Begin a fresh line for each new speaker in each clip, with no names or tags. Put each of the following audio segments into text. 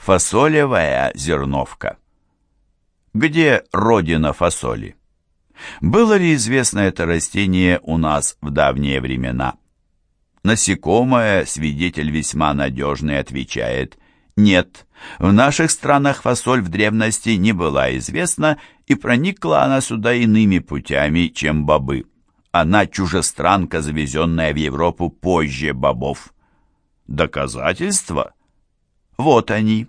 Фасолевая зерновка. Где родина фасоли? Было ли известно это растение у нас в давние времена? Насекомое, свидетель весьма надежный, отвечает «Нет, в наших странах фасоль в древности не была известна, и проникла она сюда иными путями, чем бобы. Она чужестранка, завезенная в Европу позже бобов». Доказательства? Вот они.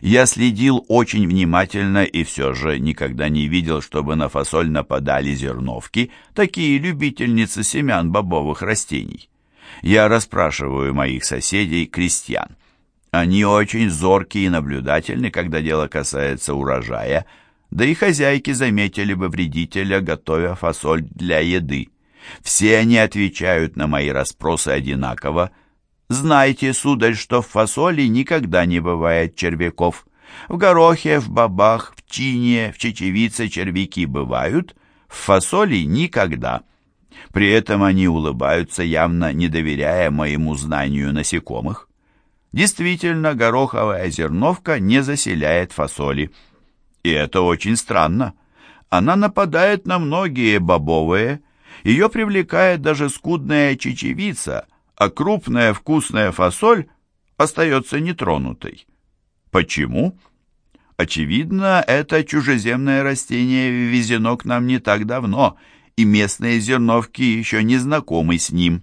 Я следил очень внимательно и все же никогда не видел, чтобы на фасоль нападали зерновки, такие любительницы семян бобовых растений. Я расспрашиваю моих соседей, крестьян. Они очень зоркие и наблюдательны, когда дело касается урожая, да и хозяйки заметили бы вредителя, готовя фасоль для еды. Все они отвечают на мои расспросы одинаково, Знайте, сударь, что в фасоли никогда не бывает червяков. В горохе, в бобах, в чине, в чечевице червяки бывают, в фасоли никогда. При этом они улыбаются, явно не доверяя моему знанию насекомых. Действительно, гороховая зерновка не заселяет фасоли. И это очень странно. Она нападает на многие бобовые. Ее привлекает даже скудная чечевица, а крупная вкусная фасоль остается нетронутой. Почему? Очевидно, это чужеземное растение ввезено к нам не так давно, и местные зерновки еще не знакомы с ним.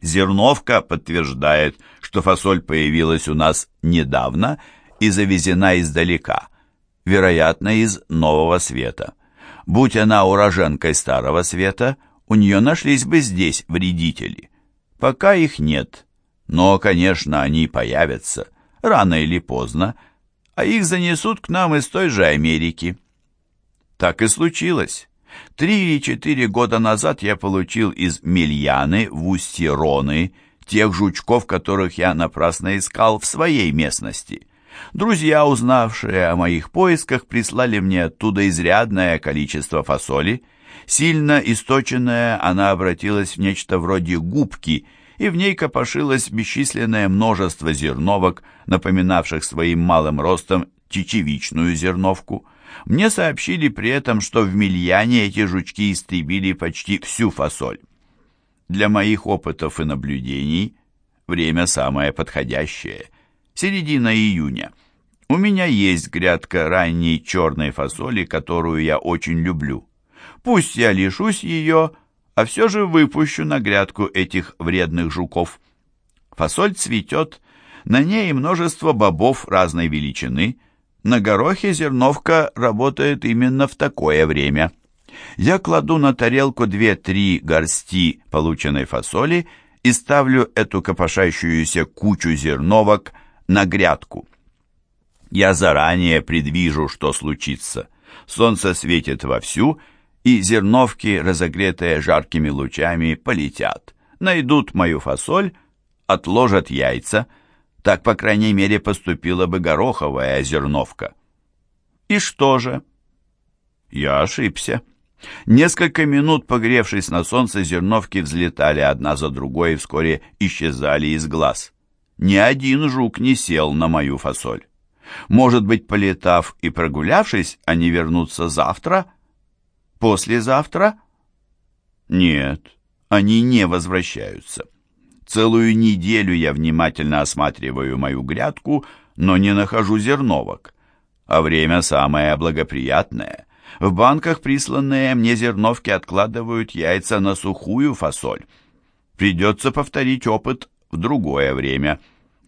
Зерновка подтверждает, что фасоль появилась у нас недавно и завезена издалека, вероятно, из Нового Света. Будь она уроженкой Старого Света, у нее нашлись бы здесь вредители. Пока их нет, но, конечно, они появятся, рано или поздно, а их занесут к нам из той же Америки. Так и случилось. Три или четыре года назад я получил из Мильяны в устье Роны тех жучков, которых я напрасно искал в своей местности. Друзья, узнавшие о моих поисках, прислали мне оттуда изрядное количество фасоли, Сильно источенная, она обратилась в нечто вроде губки, и в ней копошилось бесчисленное множество зерновок, напоминавших своим малым ростом чечевичную зерновку. Мне сообщили при этом, что в Мильяне эти жучки истребили почти всю фасоль. Для моих опытов и наблюдений время самое подходящее. Середина июня. У меня есть грядка ранней черной фасоли, которую я очень люблю. Пусть я лишусь ее, а все же выпущу на грядку этих вредных жуков. Фасоль цветет, на ней множество бобов разной величины. На горохе зерновка работает именно в такое время. Я кладу на тарелку две-три горсти полученной фасоли и ставлю эту копошащуюся кучу зерновок на грядку. Я заранее предвижу, что случится. Солнце светит вовсю, и зерновки, разогретые жаркими лучами, полетят, найдут мою фасоль, отложат яйца. Так, по крайней мере, поступила бы гороховая зерновка. И что же? Я ошибся. Несколько минут, погревшись на солнце, зерновки взлетали одна за другой и вскоре исчезали из глаз. Ни один жук не сел на мою фасоль. Может быть, полетав и прогулявшись, они вернутся завтра, Послезавтра? Нет, они не возвращаются. Целую неделю я внимательно осматриваю мою грядку, но не нахожу зерновок. А время самое благоприятное. В банках присланные мне зерновки откладывают яйца на сухую фасоль. Придется повторить опыт в другое время.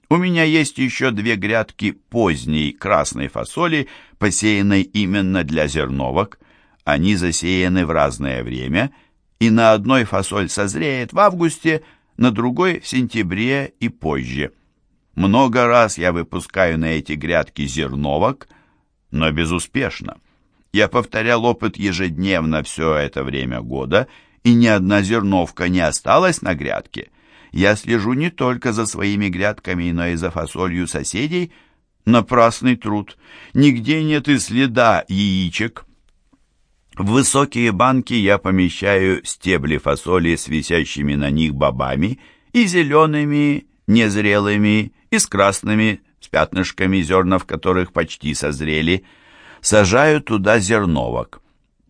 У меня есть еще две грядки поздней красной фасоли, посеянной именно для зерновок. Они засеяны в разное время, и на одной фасоль созреет в августе, на другой в сентябре и позже. Много раз я выпускаю на эти грядки зерновок, но безуспешно. Я повторял опыт ежедневно все это время года, и ни одна зерновка не осталась на грядке. Я слежу не только за своими грядками, но и за фасолью соседей. Напрасный труд. Нигде нет и следа яичек. В высокие банки я помещаю стебли фасоли с висящими на них бобами и зелеными, незрелыми, и с красными, с пятнышками, зерна в которых почти созрели, сажаю туда зерновок.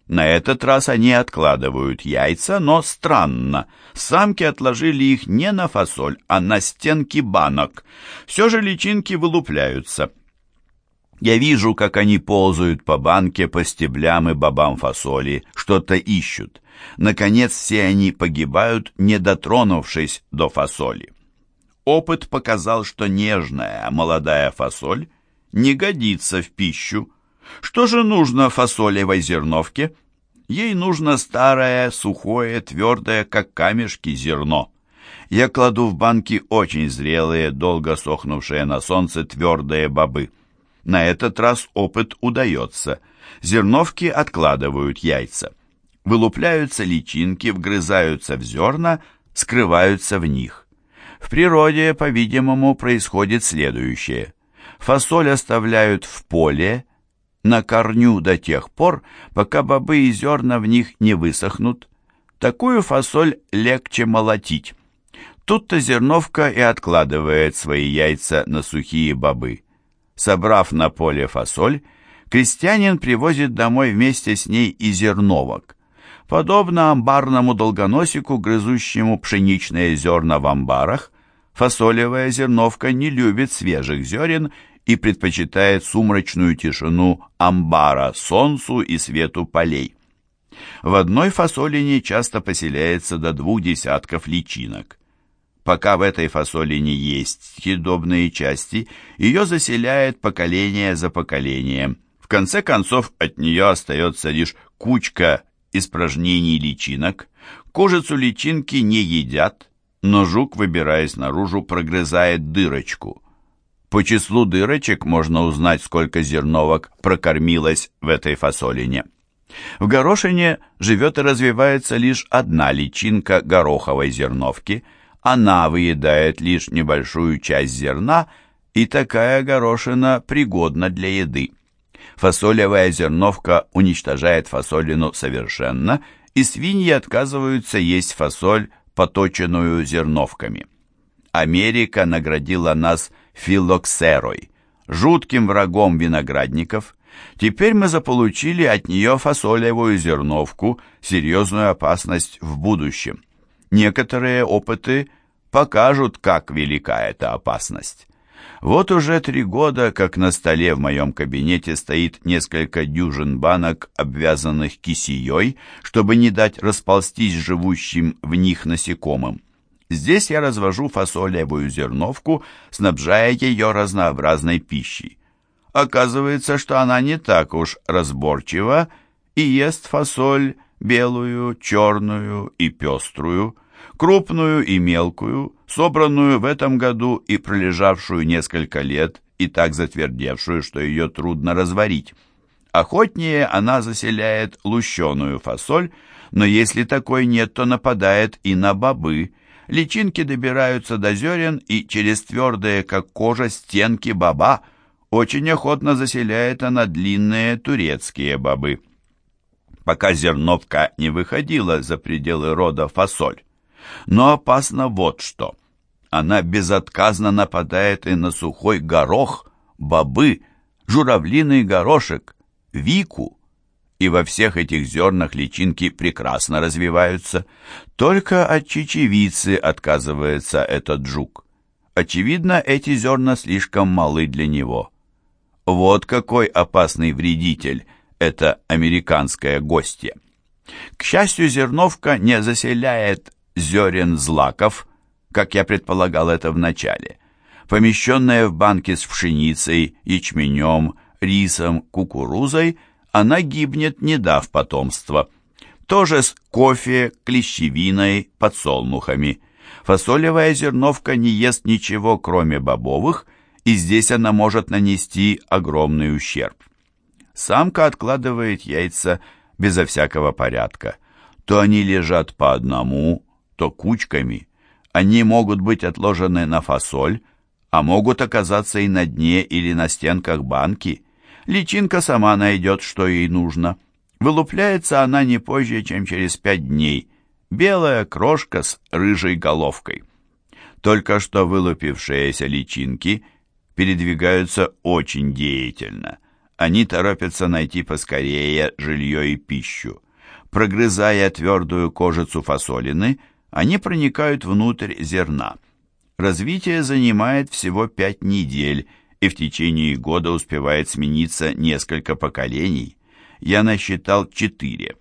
На этот раз они откладывают яйца, но странно. Самки отложили их не на фасоль, а на стенки банок. Все же личинки вылупляются. Я вижу, как они ползают по банке, по стеблям и бобам фасоли, что-то ищут. Наконец все они погибают, не дотронувшись до фасоли. Опыт показал, что нежная молодая фасоль не годится в пищу. Что же нужно фасолевой зерновке? Ей нужно старое, сухое, твердое, как камешки, зерно. Я кладу в банки очень зрелые, долго сохнувшие на солнце твердые бобы. На этот раз опыт удается. Зерновки откладывают яйца. Вылупляются личинки, вгрызаются в зерна, скрываются в них. В природе, по-видимому, происходит следующее. Фасоль оставляют в поле, на корню до тех пор, пока бобы и зерна в них не высохнут. Такую фасоль легче молотить. Тут-то зерновка и откладывает свои яйца на сухие бобы. Собрав на поле фасоль, крестьянин привозит домой вместе с ней и зерновок. Подобно амбарному долгоносику, грызущему пшеничные зерна в амбарах, фасолевая зерновка не любит свежих зерен и предпочитает сумрачную тишину амбара солнцу и свету полей. В одной фасолине часто поселяется до двух десятков личинок. Пока в этой фасолине есть съедобные части, ее заселяет поколение за поколением. В конце концов от нее остается лишь кучка испражнений личинок. Кожицу личинки не едят, но жук, выбираясь наружу, прогрызает дырочку. По числу дырочек можно узнать, сколько зерновок прокормилось в этой фасолине. В горошине живет и развивается лишь одна личинка гороховой зерновки – она выедает лишь небольшую часть зерна, и такая горошина пригодна для еды. Фасолевая зерновка уничтожает фасолину совершенно, и свиньи отказываются есть фасоль, поточенную зерновками. Америка наградила нас филоксерой, жутким врагом виноградников. Теперь мы заполучили от нее фасолевую зерновку, серьезную опасность в будущем. Некоторые опыты покажут, как велика эта опасность. Вот уже три года, как на столе в моем кабинете стоит несколько дюжин банок, обвязанных кисеей, чтобы не дать расползтись живущим в них насекомым. Здесь я развожу фасолевую зерновку, снабжая ее разнообразной пищей. Оказывается, что она не так уж разборчива и ест фасоль белую, черную и пеструю, крупную и мелкую, собранную в этом году и пролежавшую несколько лет, и так затвердевшую, что ее трудно разварить. Охотнее она заселяет лущеную фасоль, но если такой нет, то нападает и на бобы. Личинки добираются до зерен и через твердые, как кожа, стенки боба очень охотно заселяет она длинные турецкие бобы. Пока зерновка не выходила за пределы рода фасоль. Но опасно вот что. Она безотказно нападает и на сухой горох, бобы, журавлиный горошек, вику. И во всех этих зернах личинки прекрасно развиваются. Только от чечевицы отказывается этот жук. Очевидно, эти зерна слишком малы для него. Вот какой опасный вредитель это американское гостье. К счастью, зерновка не заселяет зерен злаков, как я предполагал это вначале. Помещенная в банке с пшеницей, ячменем, рисом, кукурузой, она гибнет, не дав потомства. Тоже с кофе, клещевиной, подсолнухами. Фасолевая зерновка не ест ничего, кроме бобовых, и здесь она может нанести огромный ущерб. Самка откладывает яйца безо всякого порядка. То они лежат по одному, то кучками. Они могут быть отложены на фасоль, а могут оказаться и на дне или на стенках банки. Личинка сама найдет, что ей нужно. Вылупляется она не позже, чем через пять дней. Белая крошка с рыжей головкой. Только что вылупившиеся личинки передвигаются очень деятельно. Они торопятся найти поскорее жилье и пищу. Прогрызая твердую кожицу фасолины, они проникают внутрь зерна. Развитие занимает всего пять недель, и в течение года успевает смениться несколько поколений. Я насчитал четыре.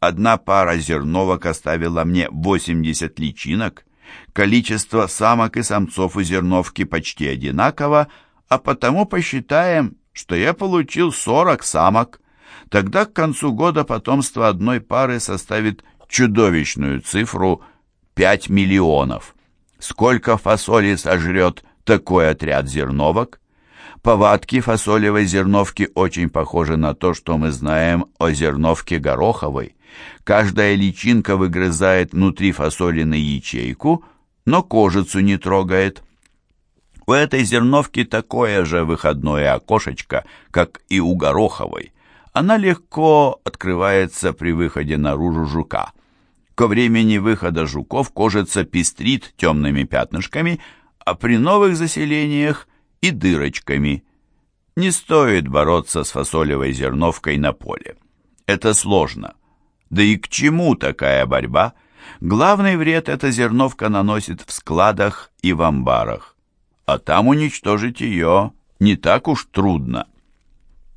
Одна пара зерновок оставила мне 80 личинок. Количество самок и самцов у зерновки почти одинаково, а потому посчитаем, что я получил 40 самок. Тогда к концу года потомство одной пары составит чудовищную цифру 5 миллионов. Сколько фасоли сожрет такой отряд зерновок? Повадки фасолевой зерновки очень похожи на то, что мы знаем о зерновке гороховой. Каждая личинка выгрызает внутри фасолины ячейку, но кожицу не трогает. У этой зерновки такое же выходное окошечко, как и у гороховой. Она легко открывается при выходе наружу жука. Ко времени выхода жуков кожица пестрит темными пятнышками, а при новых заселениях и дырочками. Не стоит бороться с фасолевой зерновкой на поле. Это сложно. Да и к чему такая борьба? Главный вред эта зерновка наносит в складах и в амбарах. А там уничтожить ее не так уж трудно.